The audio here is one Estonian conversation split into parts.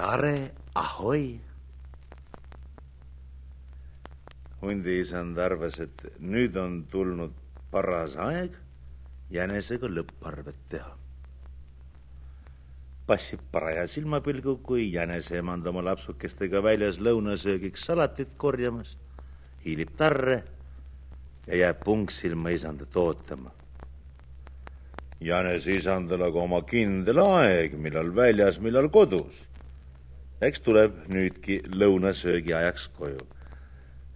Tare, ahoi. hundiisand arvas, et nüüd on tulnud paras aeg jänesega lõpparvet teha. passib paraja silmapilgu, kui jänese emand oma lapsukestega väljas lõunasöögiks salatit korjamas, hiilib tarre ja jääb pungsilma isandat ootama. jänes isandal aga oma kindel aeg, millal väljas, millal kodus. Eks tuleb nüüdki lõunasöögi ajaks koju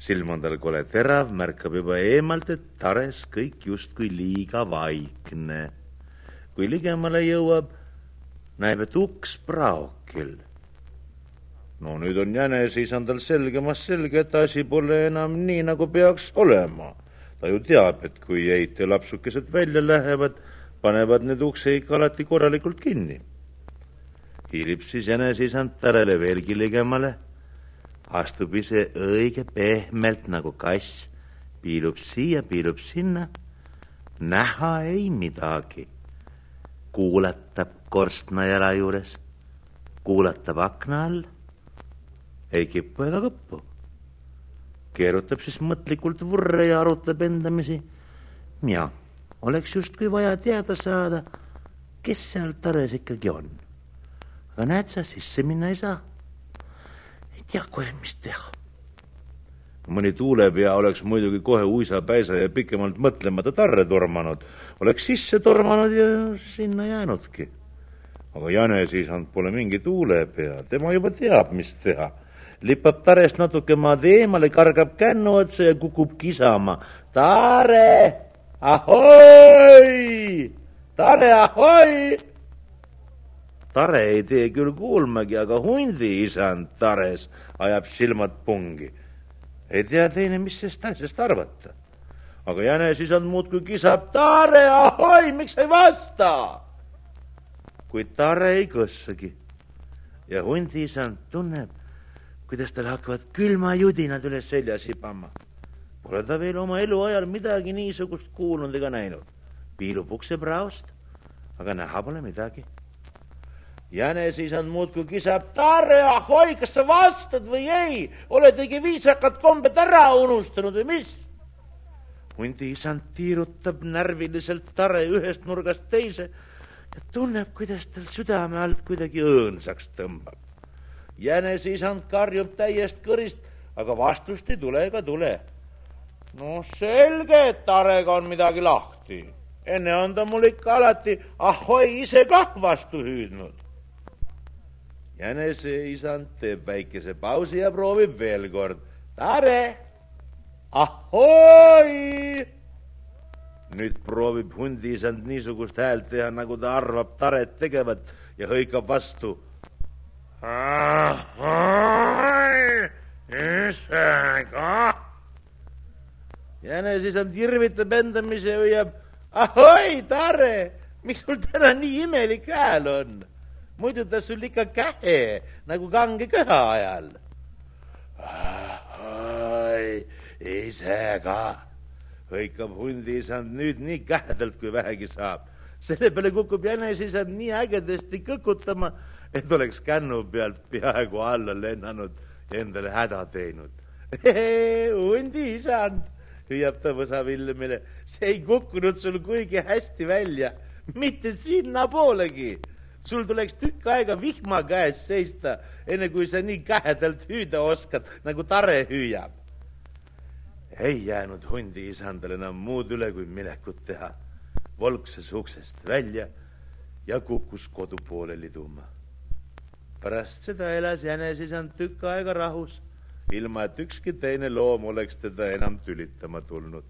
silm on tal kole terav, märkab juba eemalt, et tares kõik justkui liiga vaikne. kui ligemale jõuab, näeb, et uks praokil. no nüüd on jänes isandal selgemas selge, et asi pole enam nii, nagu peaks olema. ta ju teab, et kui eit ja lapsukesed välja lähevad, panevad need ukse ikka alati korralikult kinni. Hiilib siis jänes isand tarele veelgi ligemale astub ise õige pehmelt nagu kass, piilub siia, piilub sinna, näha ei midagi. kuulatab korstnajala juures, kuulatab akna all, ei kipu ega kõppu. keerutab siis mõtlikult vurre ja arutab endamisi. ja oleks justkui vaja teada saada, kes seal tares ikkagi on. Aga näed sa, sisse minna ei saa tea kohe, mis teha. mõni tuulepea oleks muidugi kohe uisapäisa ja pikemalt mõtlemata tarre tormanud, oleks sisse tormanud ja sinna jäänudki. aga jänesisand pole mingi tuulepea, tema juba teab, mis teha. lipab tarest natuke maad eemale, kargab kännu otsa ja kukub kisama. Tare, ahoi, Tare, ahoi Tare ei tee küll kuulmagi, aga hundiisand Tares ajab silmad pungi. ei tea teine, mis sellest asjast arvata. aga jänesisand muudkui kisab, Tare, ahoi, miks ei vasta? kuid Tare ei kõssagi. ja hundiisand tunneb, kuidas tal hakkavad külmajudinad üles selja sibama. Pole ta veel oma eluajal midagi niisugust kuulnud ega näinud. piilub uksepraost, aga näha pole midagi jänesisand muudkui kisab, Tare, ahoi, kas sa vastad või ei, oled õige viisakad kombed ära unustanud või mis? hundiisand tiirutab närviliselt Tare ühest nurgast teise ja tunneb, kuidas tal südame alt kuidagi õõnsaks tõmbab. jänesisand karjub täiest kõrist, aga vastust ei tule ega tule. no selge, et Tarega on midagi lahti. enne on ta mul ikka alati ahoi ise kah vastu hüüdnud jäneseisand teeb väikese pausi ja proovib veel kord. Tare, ahoi! nüüd proovib hundiisand niisugust häält teha, nagu ta arvab taret tegevat ja hõikab vastu. ahoi, ise kah. jänesisand irvitab endamisi ja hüüab. ahoi, Tare, miks sul täna nii imelik hääl on? Muidu ta sul ikka kähe nagu kange köha ajal. ise ka, hõikab hundiisand nüüd nii kähedalt, kui vähegi saab. selle peale kukub jänesisand nii ägedasti kõkutama, et oleks kännu pealt peaaegu alla lennanud ja endale häda teinud. hundiisand, hüüab ta võsavillemile, see ei kukkunud sul kuigi hästi välja, mitte sinnapoolegi sul tuleks tükk aega vihma käes seista, enne kui sa nii kähedalt hüüda oskad, nagu tare hüüab. ei jäänud hundi isandal enam muud üle, kui minekut teha. volkses uksest välja ja kukkus kodu poole liduma. pärast seda elas jänesisand tükk aega rahus, ilma et ükski teine loom oleks teda enam tülitama tulnud.